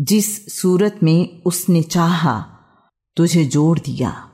जिस सूरत में उसने चाहा तुझे जोड़ दिया।